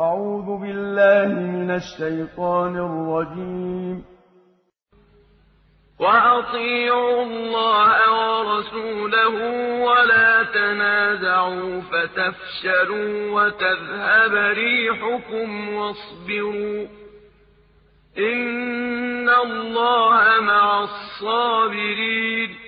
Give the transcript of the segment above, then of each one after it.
أعوذ بالله من الشيطان الرجيم. وأطيعوا الله ورسوله ولا تنازعوا فتفشلوا وتذهب ريحكم واصبروا. إن الله مع الصابرين.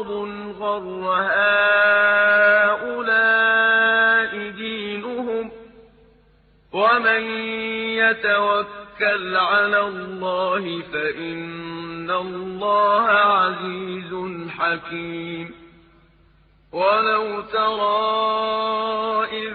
مرض غر هؤلاء دينهم ومن يتوكل على الله فإن الله عزيز حكيم. ولو ترى إذ